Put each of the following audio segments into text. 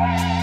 Thank you.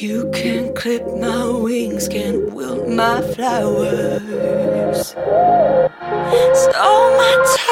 You can clip my wings, can wilt my flowers. Stole my time.